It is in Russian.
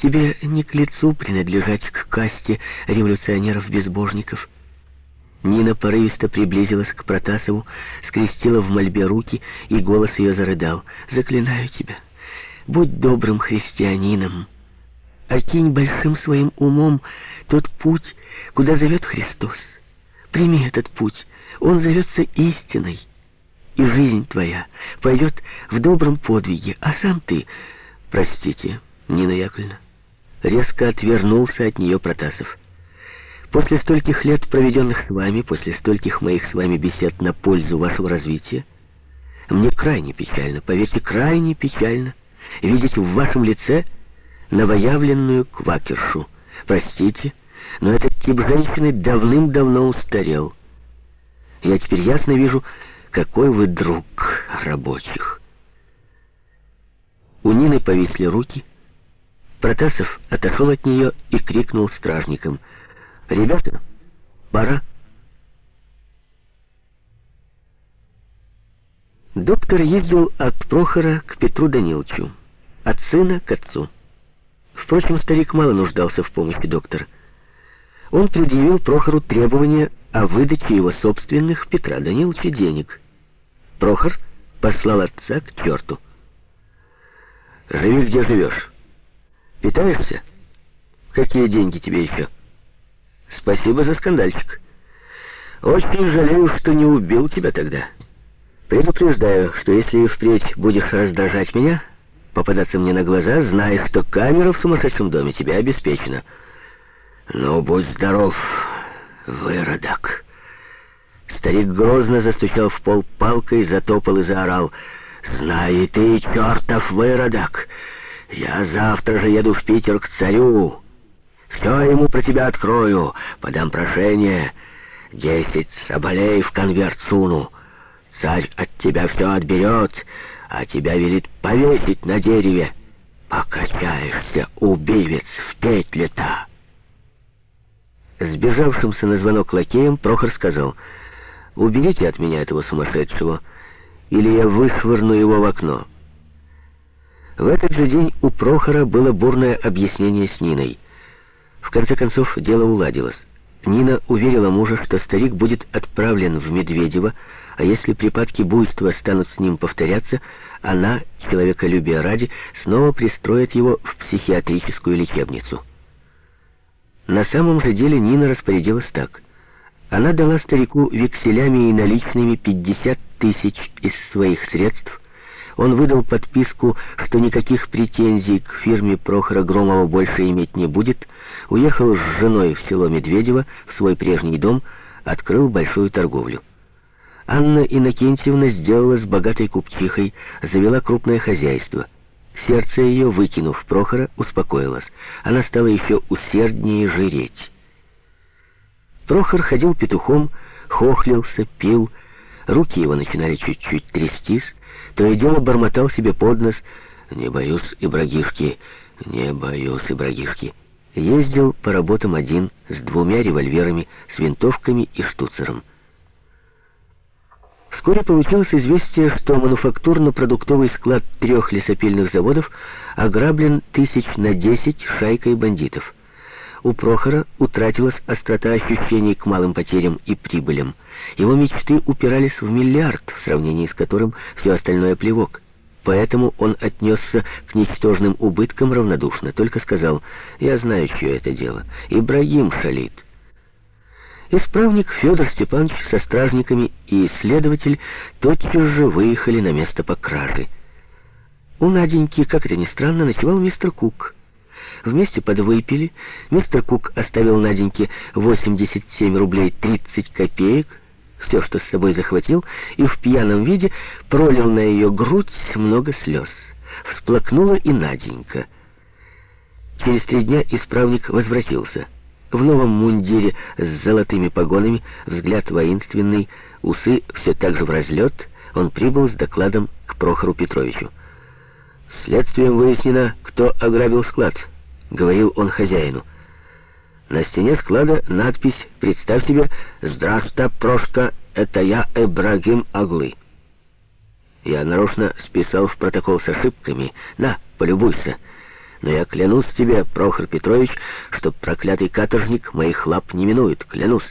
Тебе не к лицу принадлежать к касте революционеров-безбожников. Нина порывисто приблизилась к Протасову, скрестила в мольбе руки, и голос ее зарыдал. «Заклинаю тебя, будь добрым христианином, окинь большим своим умом тот путь, куда зовет Христос. Прими этот путь, он зовется истиной, и жизнь твоя пойдет в добром подвиге, а сам ты, простите, Нина Яковлевна, резко отвернулся от нее Протасов. После стольких лет, проведенных с вами, после стольких моих с вами бесед на пользу вашего развития, мне крайне печально, поверьте, крайне печально видеть в вашем лице новоявленную квакершу. Простите, но этот тип женщины давным-давно устарел. Я теперь ясно вижу, какой вы друг рабочих. У Нины повисли руки. Протасов отошел от нее и крикнул стражникам. «Ребята, пора!» Доктор ездил от Прохора к Петру Даниловичу, от сына к отцу. Впрочем, старик мало нуждался в помощи доктора. Он предъявил Прохору требования о выдаче его собственных Петра Даниловича денег. Прохор послал отца к черту. «Живи, где живешь. Питаешься? Какие деньги тебе еще?» «Спасибо за скандальчик. Очень жалею, что не убил тебя тогда. Предупреждаю, что если впредь будешь раздражать меня, попадаться мне на глаза, знай, что камера в сумасшедшем доме тебе обеспечена». «Ну, будь здоров, выродок!» Старик грозно застучал в пол палкой, затопал и заорал. «Знай ты, чертов выродок! Я завтра же еду в Питер к царю. Все ему про тебя открою, подам прошение. Десять соболей в конверт суну. Царь от тебя все отберет, а тебя велит повесить на дереве. Покачаешься, убивец, в петли-то!» Сбежавшимся на звонок лакеем Прохор сказал, «Уберите от меня этого сумасшедшего, или я вышвырну его в окно». В этот же день у Прохора было бурное объяснение с Ниной. В конце концов, дело уладилось. Нина уверила мужа, что старик будет отправлен в Медведево, а если припадки буйства станут с ним повторяться, она, человеколюбия ради, снова пристроит его в психиатрическую лечебницу. На самом же деле Нина распорядилась так. Она дала старику векселями и наличными 50 тысяч из своих средств. Он выдал подписку, что никаких претензий к фирме Прохора Громова больше иметь не будет, уехал с женой в село Медведево, в свой прежний дом, открыл большую торговлю. Анна Иннокентьевна сделалась богатой купчихой, завела крупное хозяйство — Сердце ее, выкинув Прохора, успокоилось. Она стала еще усерднее жиреть. Прохор ходил петухом, хохлился, пил. Руки его начинали чуть-чуть трястись. То и дело бормотал себе под нос. «Не боюсь, Ибрагишки, не боюсь, Ибрагишки». Ездил по работам один, с двумя револьверами, с винтовками и штуцером. Вскоре получилось известие, что мануфактурно-продуктовый склад трех лесопильных заводов ограблен тысяч на десять шайкой бандитов. У Прохора утратилась острота ощущений к малым потерям и прибылям. Его мечты упирались в миллиард, в сравнении с которым все остальное плевок. Поэтому он отнесся к ничтожным убыткам равнодушно, только сказал, «Я знаю, чье это дело. Ибрагим шалит». Исправник Федор Степанович со стражниками и следователь тотчас же выехали на место по краже. У Наденьки, как это ни странно, ночевал мистер Кук. Вместе подвыпили. Мистер Кук оставил Наденьке 87 рублей 30 копеек, все, что с собой захватил, и в пьяном виде пролил на ее грудь много слез. Всплакнула и Наденька. Через три дня исправник возвратился. В новом мундире с золотыми погонами, взгляд воинственный, усы все так же в разлет, он прибыл с докладом к Прохору Петровичу. «Следствием выяснено, кто ограбил склад», — говорил он хозяину. На стене склада надпись «Представь себе, здравствуй, Прошка, это я, Эбрагим Аглы». Я нарочно списал в протокол с ошибками. На, полюбуйся. Но я клянусь тебе, Прохор Петрович, что проклятый каторжник моих лап не минует, клянусь.